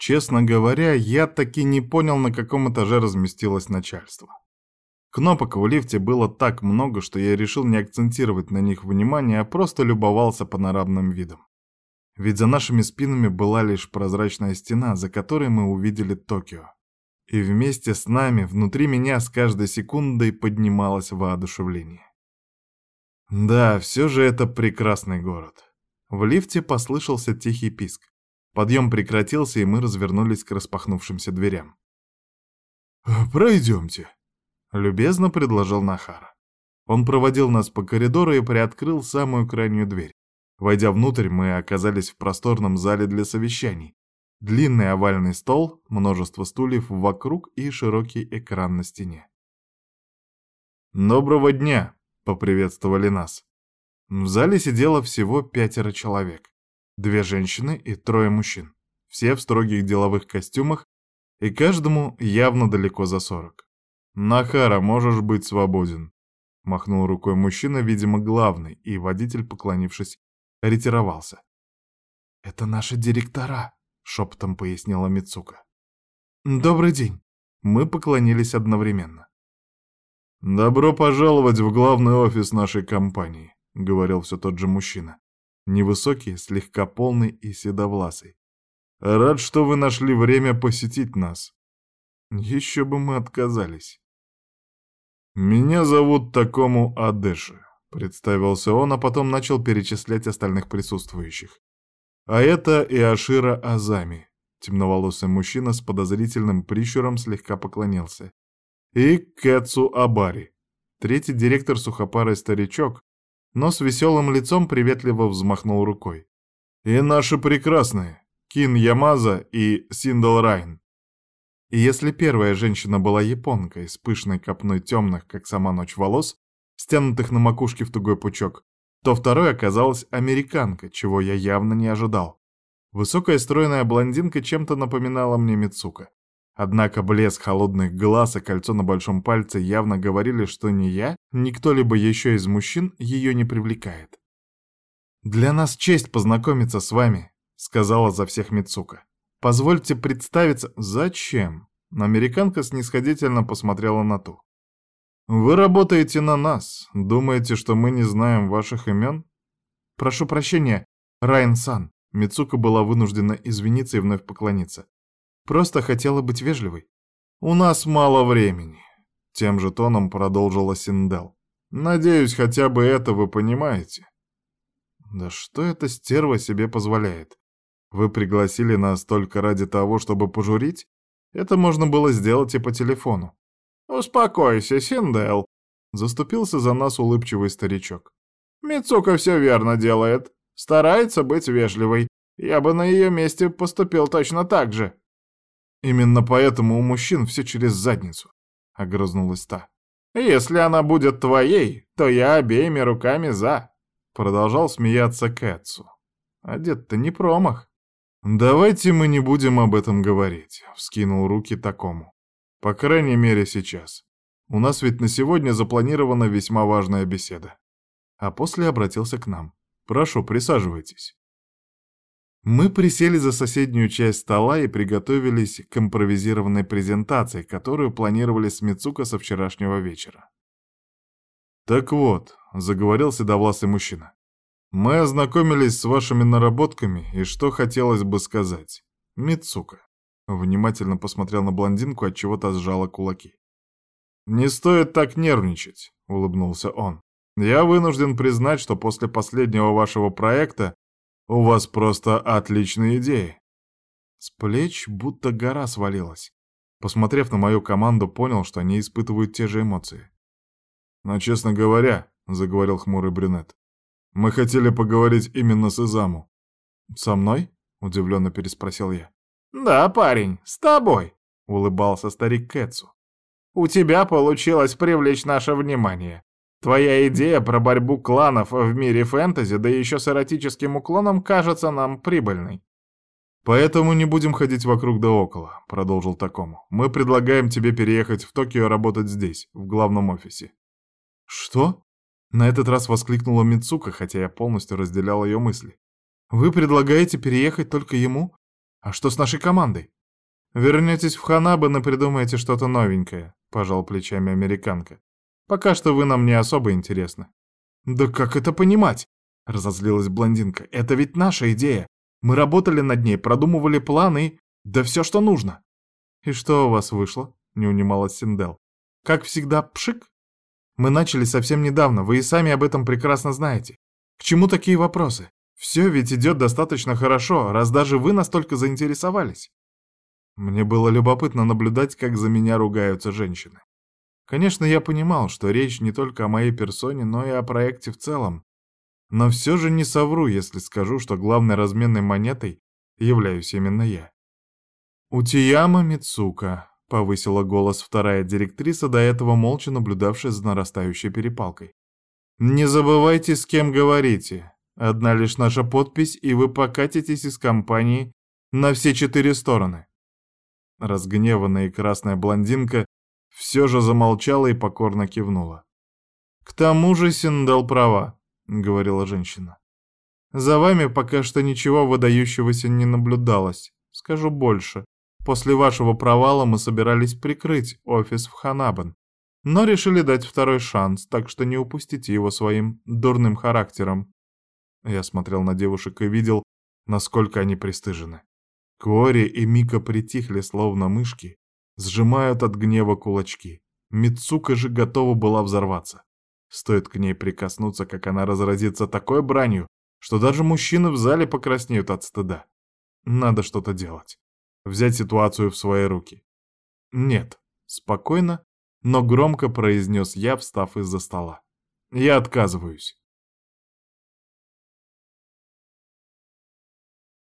Честно говоря, я таки не понял, на каком этаже разместилось начальство. Кнопок в лифте было так много, что я решил не акцентировать на них внимание, а просто любовался панорамным видом. Ведь за нашими спинами была лишь прозрачная стена, за которой мы увидели Токио. И вместе с нами, внутри меня с каждой секундой поднималось воодушевление. Да, все же это прекрасный город. В лифте послышался тихий писк. Подъем прекратился, и мы развернулись к распахнувшимся дверям. «Пройдемте», — любезно предложил Нахара. Он проводил нас по коридору и приоткрыл самую крайнюю дверь. Войдя внутрь, мы оказались в просторном зале для совещаний. Длинный овальный стол, множество стульев вокруг и широкий экран на стене. «Доброго дня!» — поприветствовали нас. В зале сидело всего пятеро человек. Две женщины и трое мужчин. Все в строгих деловых костюмах, и каждому явно далеко за сорок. «Нахара, можешь быть свободен», — махнул рукой мужчина, видимо, главный, и водитель, поклонившись, ретировался. «Это наши директора», — шепотом пояснила Мицука. «Добрый день». Мы поклонились одновременно. «Добро пожаловать в главный офис нашей компании», — говорил все тот же мужчина. Невысокий, слегка полный и седовласый. «Рад, что вы нашли время посетить нас». Еще бы мы отказались. «Меня зовут Такому Адеши», — представился он, а потом начал перечислять остальных присутствующих. «А это Иошира Азами», — темноволосый мужчина с подозрительным прищуром слегка поклонился. «И Кэцу Абари, третий директор сухопарый старичок, но с веселым лицом приветливо взмахнул рукой. «И наши прекрасные, Кин Ямаза и Синдал Райн. И если первая женщина была японкой с пышной копной темных, как сама ночь волос, стянутых на макушке в тугой пучок, то второй оказалась американка, чего я явно не ожидал. Высокая стройная блондинка чем-то напоминала мне Мицука. Однако блеск холодных глаз и кольцо на большом пальце явно говорили, что ни я, ни кто-либо еще из мужчин ее не привлекает. «Для нас честь познакомиться с вами», — сказала за всех Мицука. Позвольте представиться. Зачем? Американка снисходительно посмотрела на ту. Вы работаете на нас. Думаете, что мы не знаем ваших имен? Прошу прощения, Райан-сан. Мицука была вынуждена извиниться и вновь поклониться. Просто хотела быть вежливой. У нас мало времени. Тем же тоном продолжила Синдел. Надеюсь, хотя бы это вы понимаете. Да что эта стерва себе позволяет? Вы пригласили нас только ради того, чтобы пожурить? Это можно было сделать и по телефону. «Успокойся, Синдел», — заступился за нас улыбчивый старичок. «Мицука все верно делает. Старается быть вежливой. Я бы на ее месте поступил точно так же». «Именно поэтому у мужчин все через задницу», — огрызнулась та. «Если она будет твоей, то я обеими руками за», — продолжал смеяться Кэтсу. Одет-то не промах. «Давайте мы не будем об этом говорить», — вскинул руки такому. «По крайней мере, сейчас. У нас ведь на сегодня запланирована весьма важная беседа». А после обратился к нам. «Прошу, присаживайтесь». Мы присели за соседнюю часть стола и приготовились к импровизированной презентации, которую планировали с Мицука со вчерашнего вечера. «Так вот», — заговорил седовласый мужчина, мы ознакомились с вашими наработками, и что хотелось бы сказать. Мицука. Внимательно посмотрел на блондинку, от чего то сжала кулаки. «Не стоит так нервничать», — улыбнулся он. «Я вынужден признать, что после последнего вашего проекта у вас просто отличные идеи». С плеч будто гора свалилась. Посмотрев на мою команду, понял, что они испытывают те же эмоции. «Но, честно говоря», — заговорил хмурый брюнет, мы хотели поговорить именно с Изаму. Со мной? Удивленно переспросил я. Да, парень, с тобой, улыбался старик Кэтсу. У тебя получилось привлечь наше внимание. Твоя идея про борьбу кланов в мире фэнтези, да еще с эротическим уклоном, кажется нам прибыльной. «Поэтому не будем ходить вокруг да около», — продолжил Такому. «Мы предлагаем тебе переехать в Токио работать здесь, в главном офисе». «Что?» На этот раз воскликнула Мицука, хотя я полностью разделял ее мысли. «Вы предлагаете переехать только ему? А что с нашей командой? Вернетесь в Ханабан и придумаете что-то новенькое, пожал плечами американка. Пока что вы нам не особо интересны. Да как это понимать? Разозлилась блондинка. Это ведь наша идея. Мы работали над ней, продумывали планы, да все, что нужно. И что у вас вышло? Не унималась Синдел. Как всегда, пшик? Мы начали совсем недавно, вы и сами об этом прекрасно знаете. К чему такие вопросы? Все ведь идет достаточно хорошо, раз даже вы настолько заинтересовались. Мне было любопытно наблюдать, как за меня ругаются женщины. Конечно, я понимал, что речь не только о моей персоне, но и о проекте в целом. Но все же не совру, если скажу, что главной разменной монетой являюсь именно я. «Утияма Мицука», — повысила голос вторая директриса, до этого молча наблюдавшая за нарастающей перепалкой. «Не забывайте, с кем говорите. Одна лишь наша подпись, и вы покатитесь из компании на все четыре стороны». Разгневанная и красная блондинка все же замолчала и покорно кивнула. «К тому же Синдал права», — говорила женщина. «За вами пока что ничего выдающегося не наблюдалось. Скажу больше. После вашего провала мы собирались прикрыть офис в Ханабан, но решили дать второй шанс, так что не упустите его своим дурным характером». Я смотрел на девушек и видел, насколько они пристыжены. Кори и Мика притихли, словно мышки, сжимают от гнева кулачки. Мицука же готова была взорваться. Стоит к ней прикоснуться, как она разразится такой бранью, что даже мужчины в зале покраснеют от стыда. Надо что-то делать. Взять ситуацию в свои руки. Нет, спокойно, но громко произнес я, встав из-за стола. Я отказываюсь.